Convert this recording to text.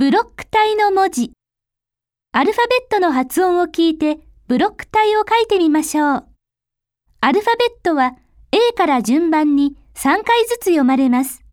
ブロック体の文字。アルファベットの発音を聞いてブロック体を書いてみましょう。アルファベットは A から順番に3回ずつ読まれます。